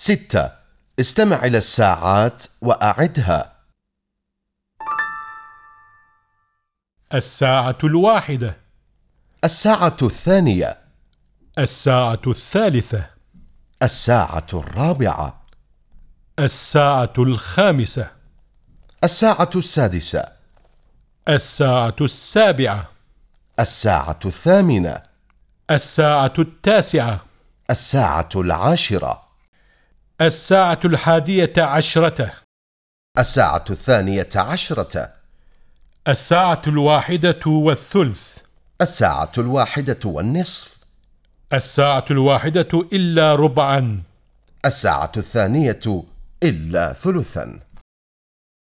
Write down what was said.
ستة. استمع إلى الساعات وأعدها. الساعة الواحدة. الساعة الثانية. الساعة الثالثة. الساعة الرابعة. الساعة الخامسة. الساعة السادسة. الساعة السابعة. الساعة الثامنة. الساعة التاسعة. الساعة العاشرة. الساعة الحادية عشرة. الساعة الثانية عشرة. الساعة الواحدة والثلث. الساعة الواحدة والنصف. الساعة الواحدة إلا ربعا. الساعة الثانية إلا ثلثا.